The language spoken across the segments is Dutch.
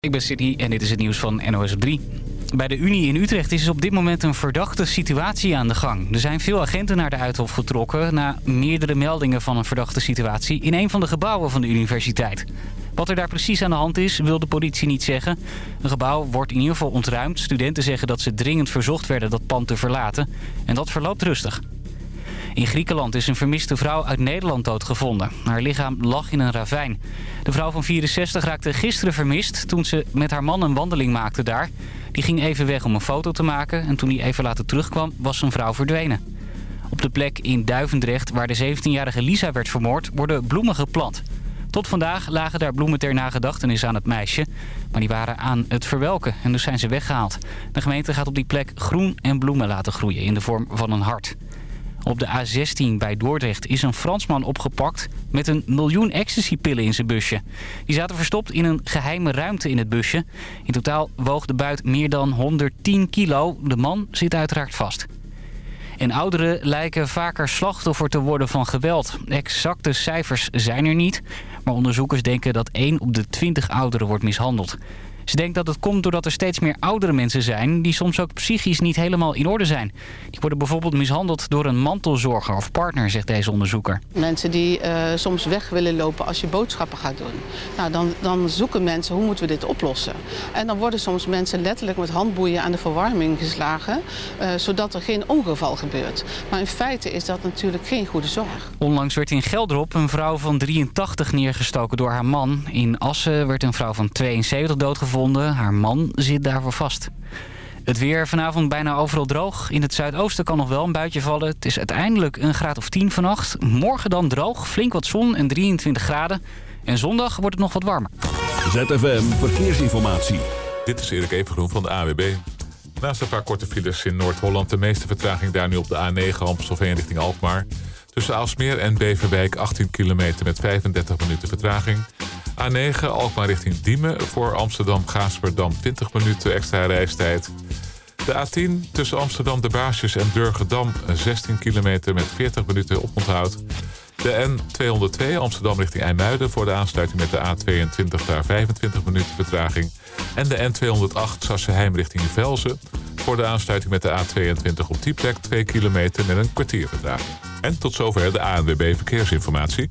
Ik ben Sidney en dit is het nieuws van NOS op 3. Bij de Unie in Utrecht is op dit moment een verdachte situatie aan de gang. Er zijn veel agenten naar de Uithof getrokken... na meerdere meldingen van een verdachte situatie... in een van de gebouwen van de universiteit. Wat er daar precies aan de hand is, wil de politie niet zeggen. Een gebouw wordt in ieder geval ontruimd. Studenten zeggen dat ze dringend verzocht werden dat pand te verlaten. En dat verloopt rustig. In Griekenland is een vermiste vrouw uit Nederland doodgevonden. Haar lichaam lag in een ravijn. De vrouw van 64 raakte gisteren vermist toen ze met haar man een wandeling maakte daar. Die ging even weg om een foto te maken en toen hij even later terugkwam was zijn vrouw verdwenen. Op de plek in Duivendrecht waar de 17-jarige Lisa werd vermoord worden bloemen geplant. Tot vandaag lagen daar bloemen ter nagedachtenis aan het meisje. Maar die waren aan het verwelken en dus zijn ze weggehaald. De gemeente gaat op die plek groen en bloemen laten groeien in de vorm van een hart. Op de A16 bij Dordrecht is een Fransman opgepakt met een miljoen ecstasypillen in zijn busje. Die zaten verstopt in een geheime ruimte in het busje. In totaal woog de buit meer dan 110 kilo. De man zit uiteraard vast. En ouderen lijken vaker slachtoffer te worden van geweld. Exacte cijfers zijn er niet, maar onderzoekers denken dat 1 op de 20 ouderen wordt mishandeld. Ze denkt dat het komt doordat er steeds meer oudere mensen zijn... die soms ook psychisch niet helemaal in orde zijn. Die worden bijvoorbeeld mishandeld door een mantelzorger of partner, zegt deze onderzoeker. Mensen die uh, soms weg willen lopen als je boodschappen gaat doen. Nou, dan, dan zoeken mensen hoe moeten we dit oplossen. En dan worden soms mensen letterlijk met handboeien aan de verwarming geslagen... Uh, zodat er geen ongeval gebeurt. Maar in feite is dat natuurlijk geen goede zorg. Onlangs werd in Gelderop een vrouw van 83 neergestoken door haar man. In Assen werd een vrouw van 72 doodgevonden haar man zit daarvoor vast. Het weer vanavond bijna overal droog. In het zuidoosten kan nog wel een buitje vallen. Het is uiteindelijk een graad of 10 vannacht. Morgen dan droog, flink wat zon en 23 graden. En zondag wordt het nog wat warmer. ZFM Verkeersinformatie. Dit is Erik Evengroen van de AWB. Naast een paar korte files in Noord-Holland... de meeste vertraging daar nu op de A9 Amstelveen richting Alkmaar. Tussen Aalsmeer en Beverwijk 18 kilometer met 35 minuten vertraging... A9 Alkmaar richting Diemen voor Amsterdam-Gaasperdam 20 minuten extra reistijd. De A10 tussen Amsterdam de Baasjes en Durgedam 16 kilometer met 40 minuten oponthoud. De N202 Amsterdam richting IJmuiden voor de aansluiting met de A22 daar 25 minuten vertraging. En de N208 Sassenheim richting Velzen voor de aansluiting met de A22 op die plek 2 kilometer met een kwartier vertraging. En tot zover de ANWB Verkeersinformatie.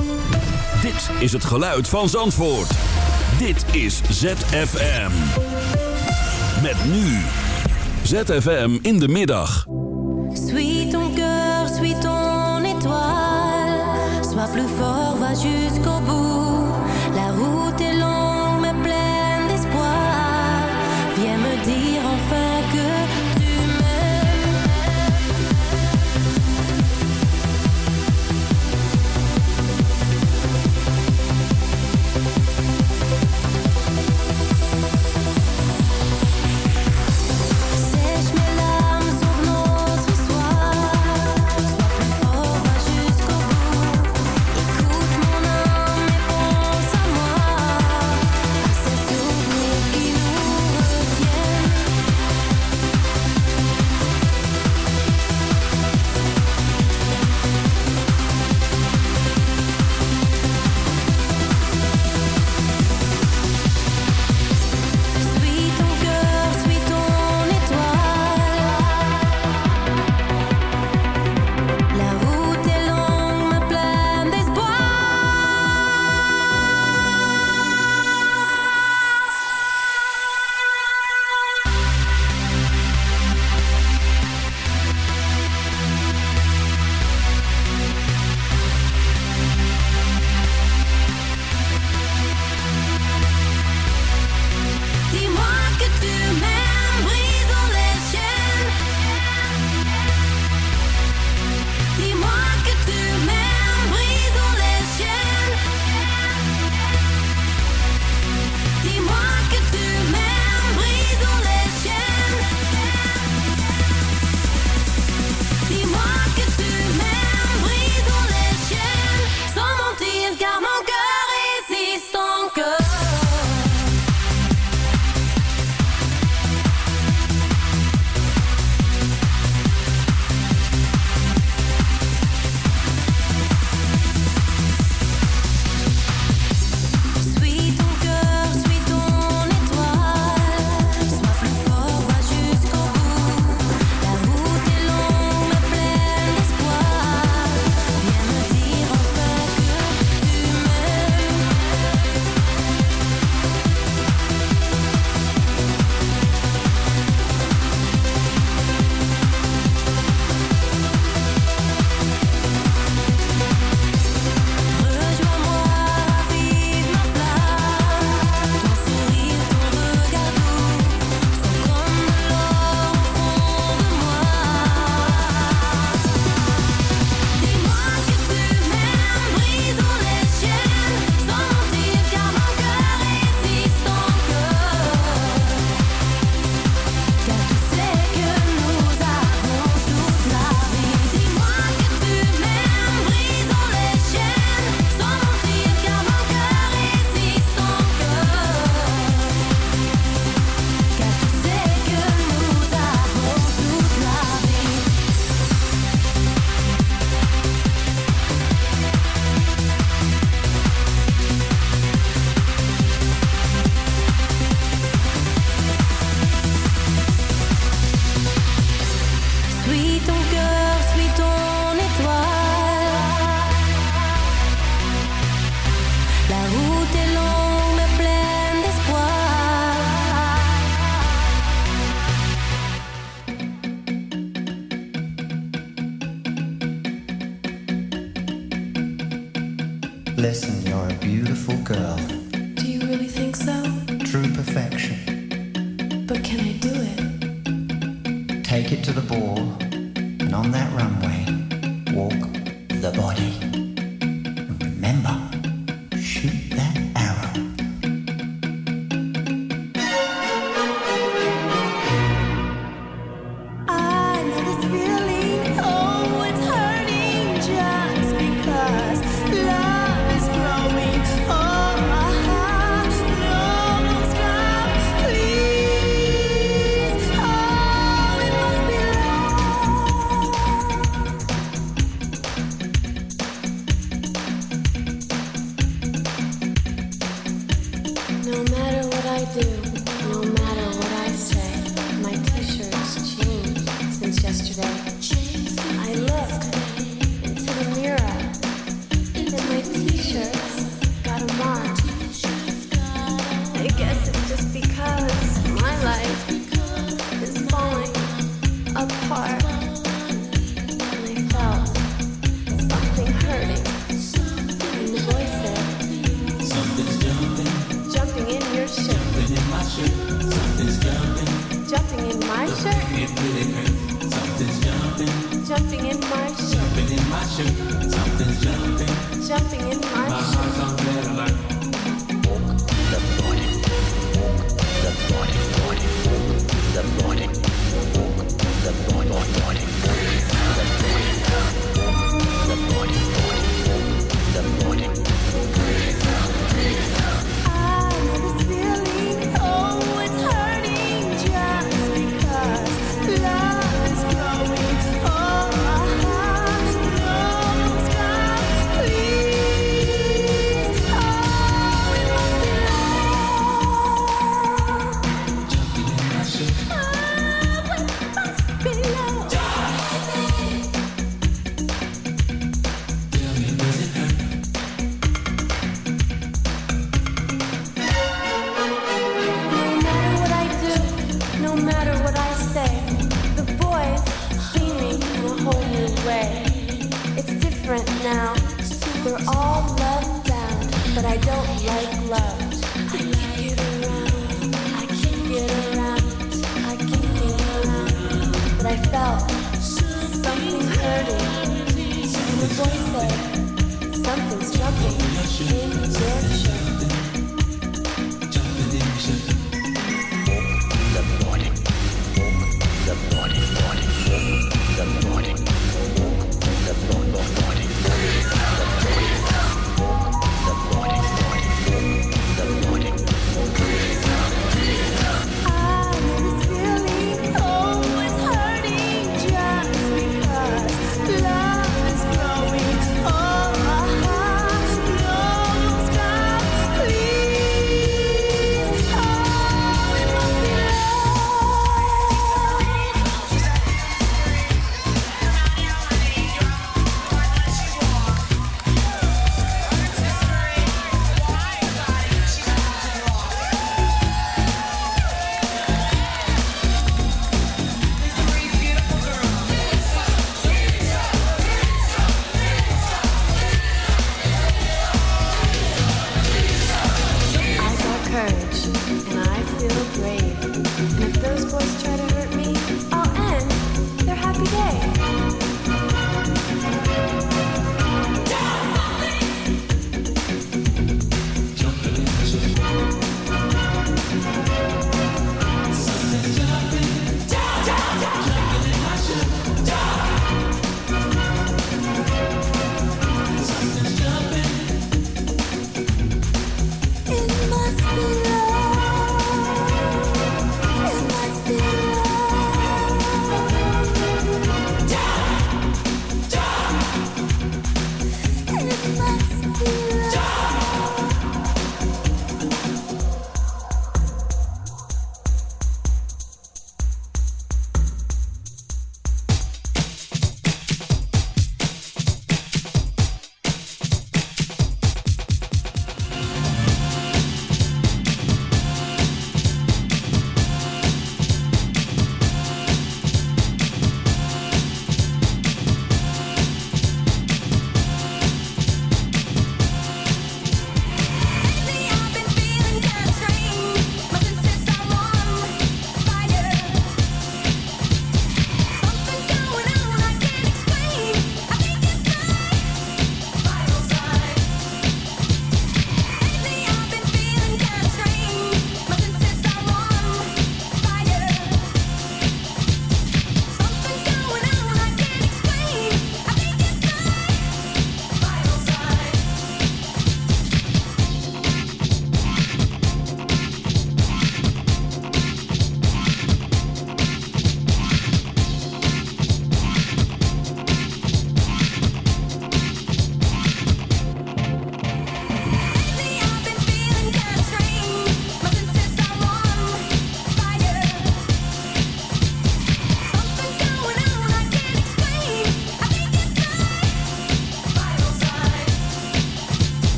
Dit is het geluid van Zandvoort. Dit is ZFM. Met nu. ZFM in de middag. Suis ton cœur, suis ton étoile. Sois plus fort,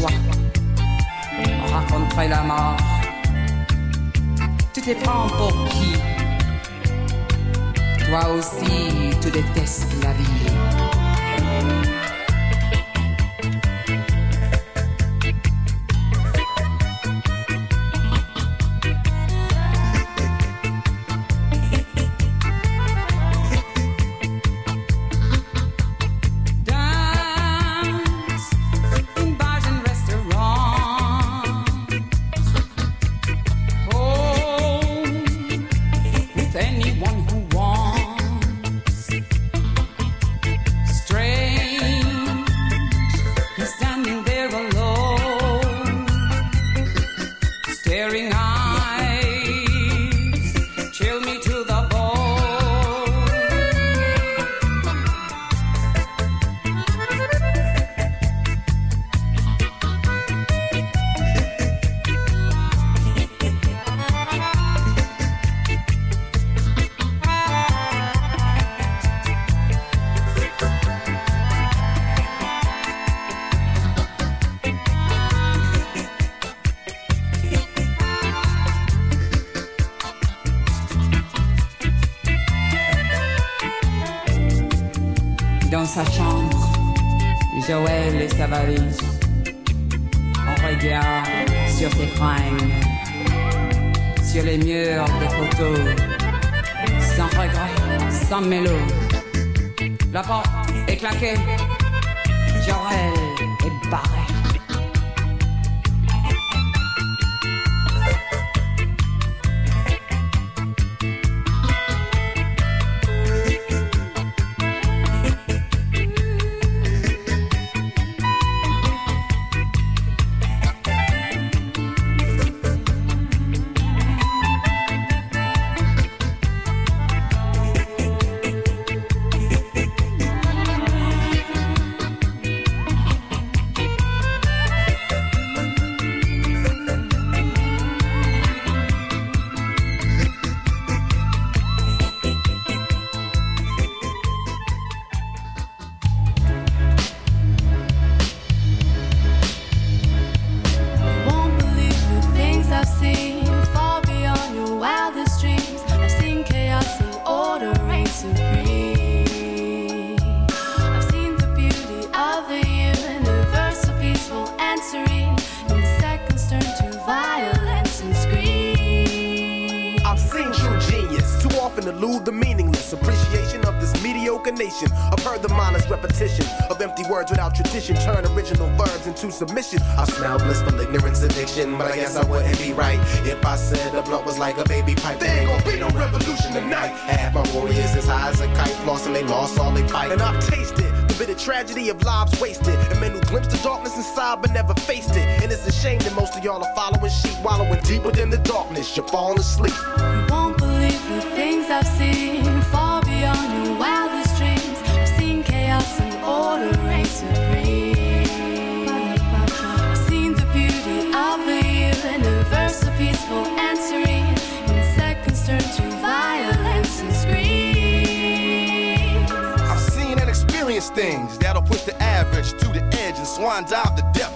quoi On raconterait la mort. Tu te prends pour qui? Toi aussi, tu détestes la vie. Sans regret, sans mélo. La porte est claquée, Joël est barré. You're falling asleep. You won't believe the things I've seen far beyond your wildest dreams. I've seen chaos and order reign supreme. I've seen the beauty of the universe, so peaceful and serene. In seconds turn to violence and screams. I've seen and experienced things that'll push the average to the edge and swan dive to death.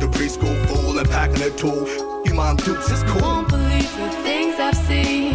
The preschool fool and packing a tool. You mom dukes is cool. Won't believe the things I've seen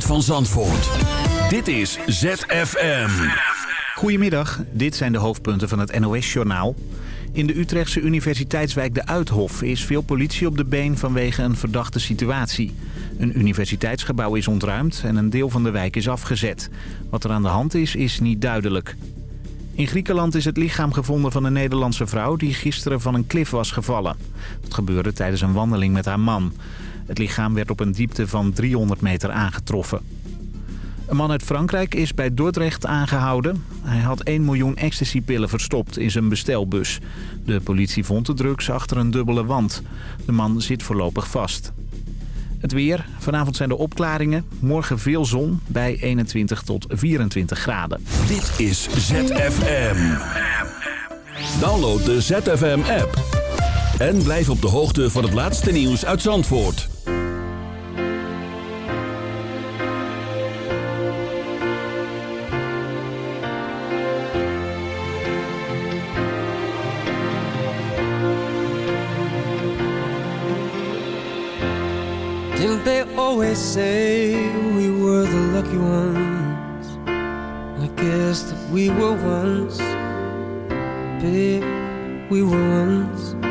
van Zandvoort. Dit is ZFM. Goedemiddag, dit zijn de hoofdpunten van het NOS-journaal. In de Utrechtse universiteitswijk De Uithof is veel politie op de been vanwege een verdachte situatie. Een universiteitsgebouw is ontruimd en een deel van de wijk is afgezet. Wat er aan de hand is, is niet duidelijk. In Griekenland is het lichaam gevonden van een Nederlandse vrouw die gisteren van een klif was gevallen. Dat gebeurde tijdens een wandeling met haar man. Het lichaam werd op een diepte van 300 meter aangetroffen. Een man uit Frankrijk is bij Dordrecht aangehouden. Hij had 1 miljoen ecstasypillen verstopt in zijn bestelbus. De politie vond de drugs achter een dubbele wand. De man zit voorlopig vast. Het weer. Vanavond zijn er opklaringen. Morgen veel zon bij 21 tot 24 graden. Dit is ZFM. Download de ZFM-app. En blijf op de hoogte van het laatste nieuws uit Zandvoort. Didn't they always say we were the lucky ones? I guess that we were once, babe, we were once.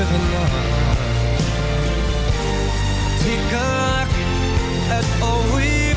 given up. Take a look at all we've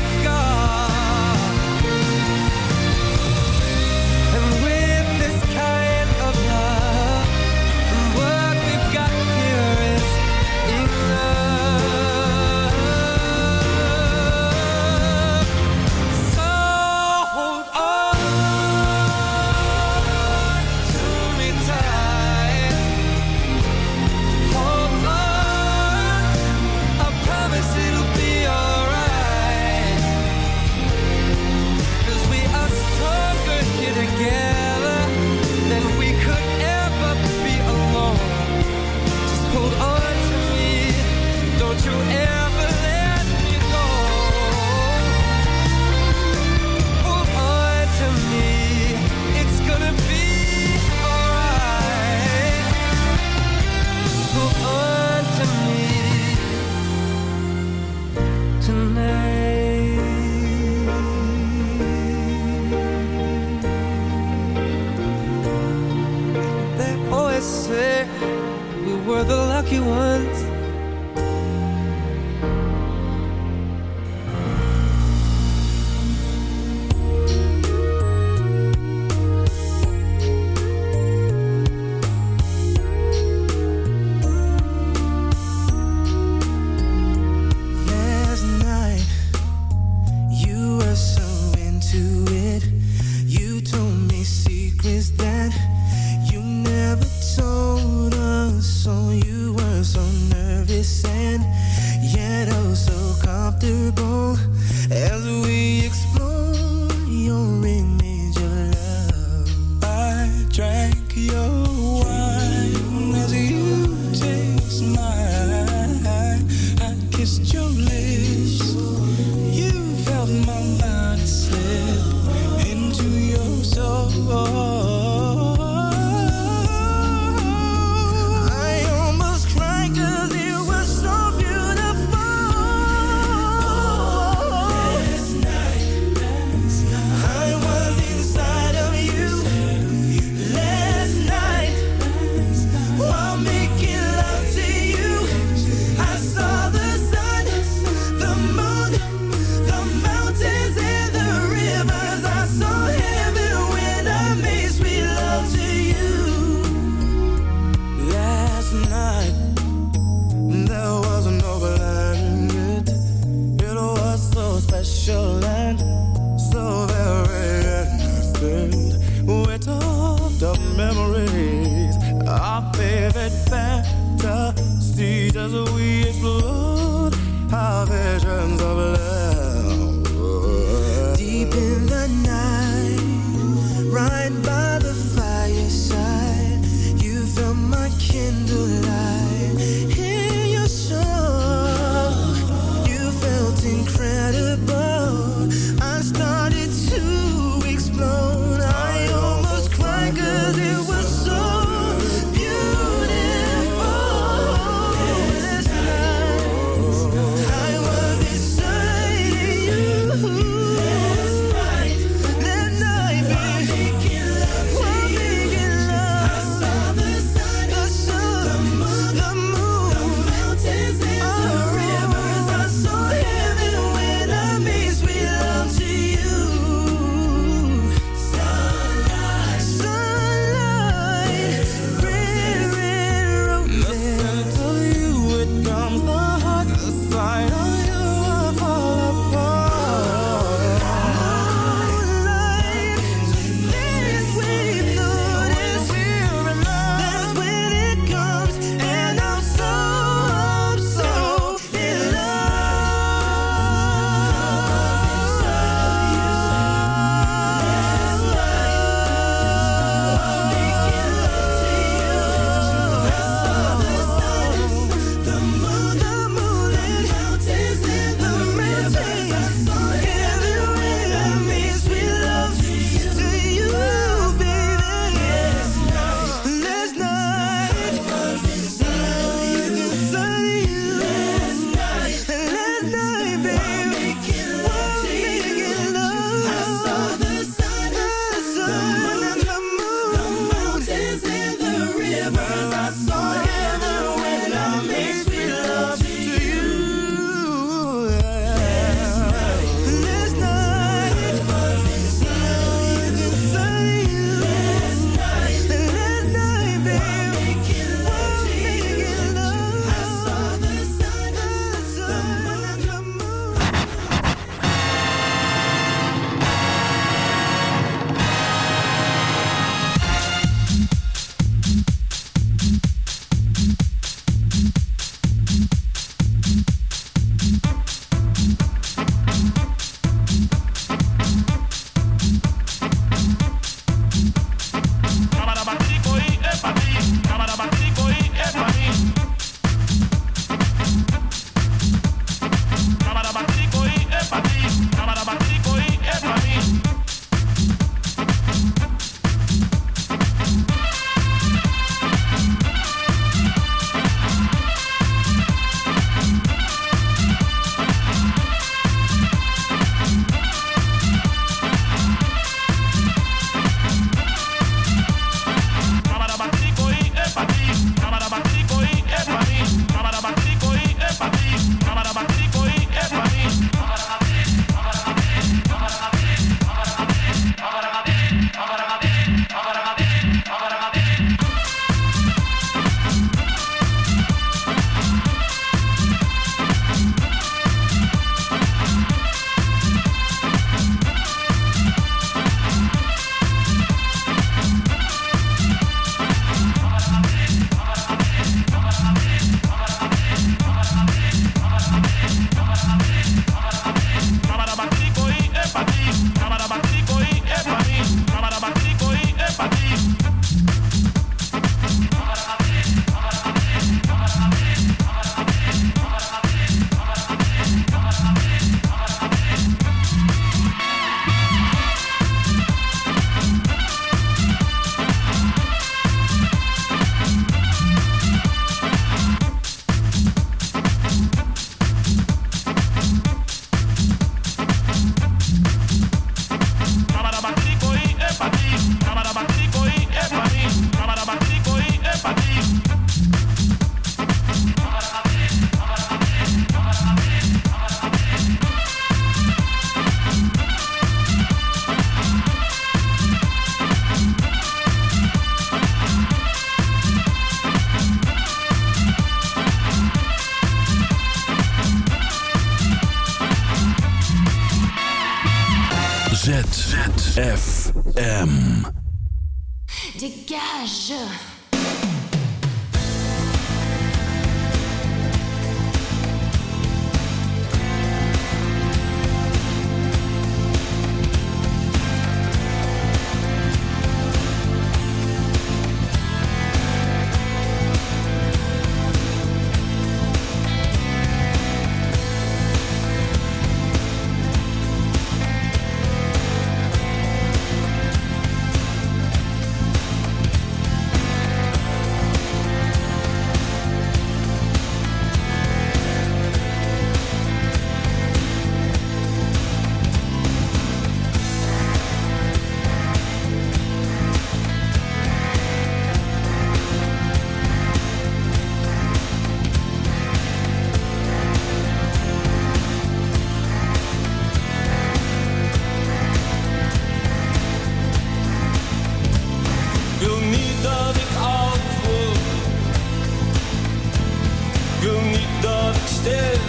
wil niet dat ik stil.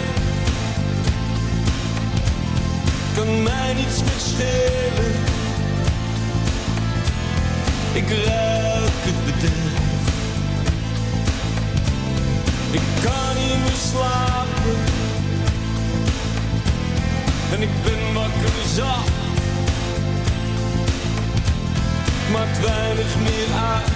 Kan mij niets meer. Ik ruik het bederf. Ik kan niet meer slapen. En ik ben wakker zacht. Maakt weinig meer uit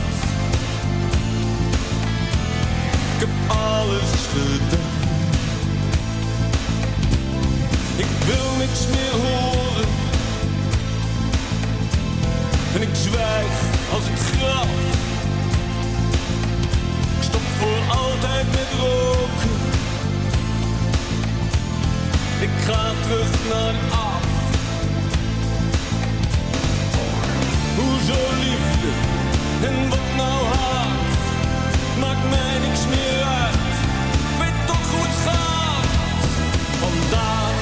Ik heb alles gedaan. Ik wil niks meer horen. En ik zwijg als ik graf. Ik stop voor altijd met roken. Ik ga terug naar af. Hoezo liefde en wat nou haat? mij niks meer uit. Ik weet toch goed het gaat. Vandaag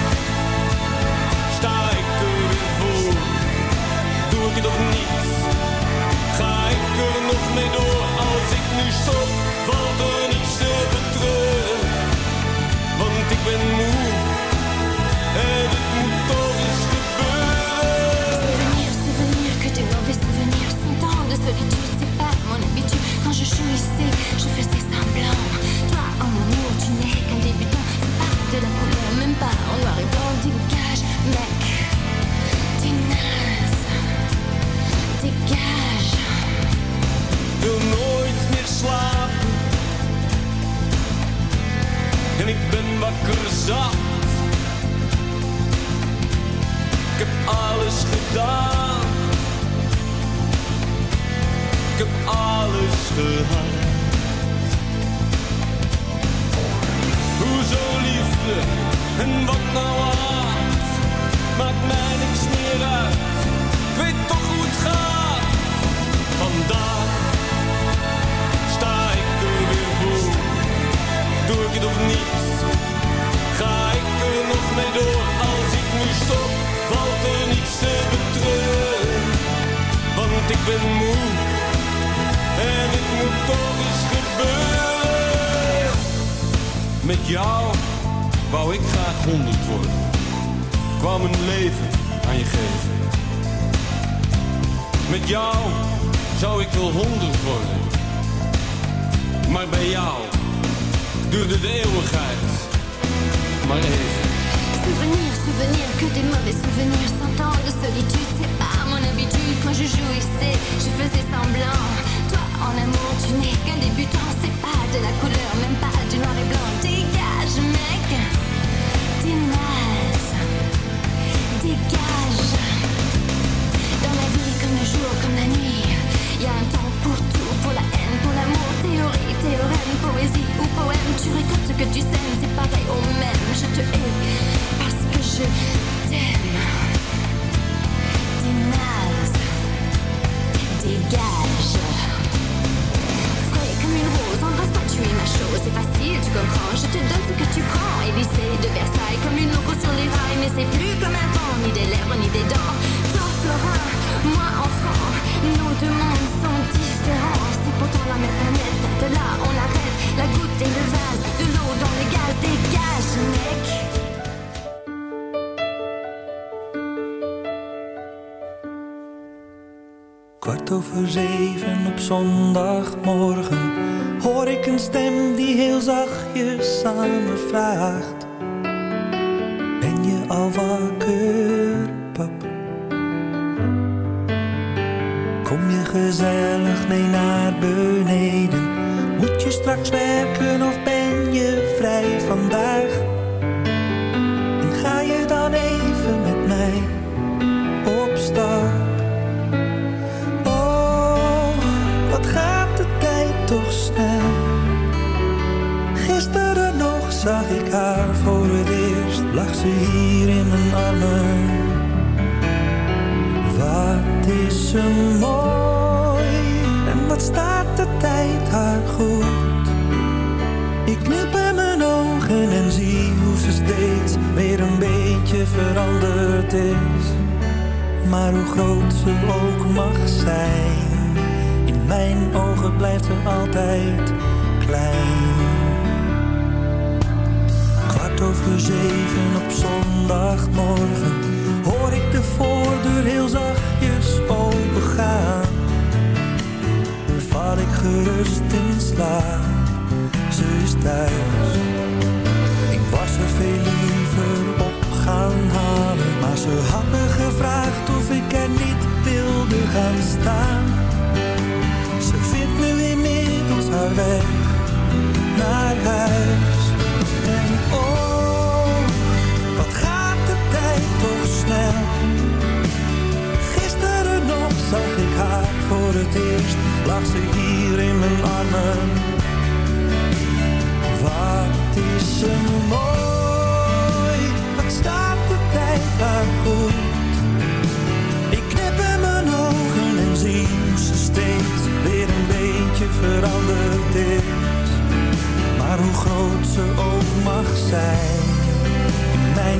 sta ik door weer voet. Doe ik het nog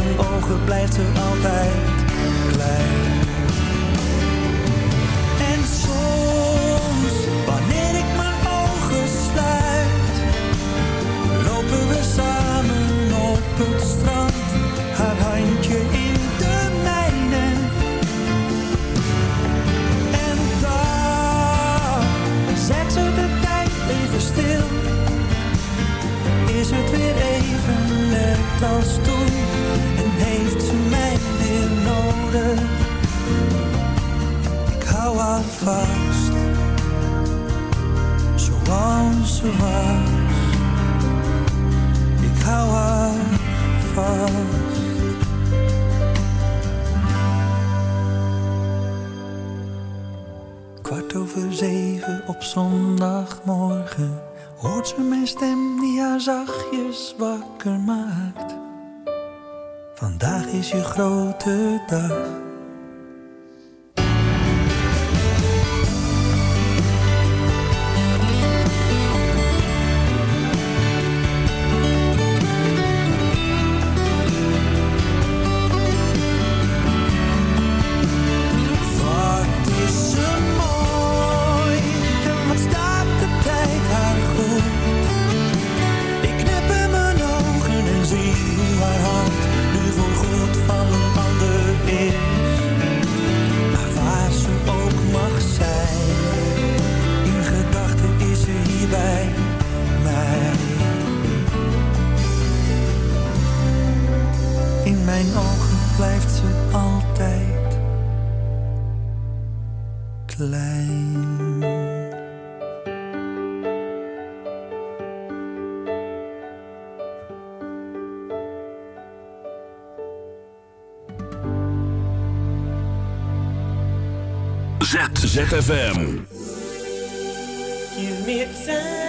mijn ogen blijft ze altijd klein. En soms, wanneer ik mijn ogen sluit, lopen we samen op het strand, haar handje in de mijne. En daar zet ze de tijd even stil, is het weer even net als toen. vast, zoals ze was. Ik hou haar vast. Kwart over zeven op zondagmorgen hoort ze mijn stem die haar zachtjes wakker maakt. Vandaag is je grote dag ZFM. Give me time.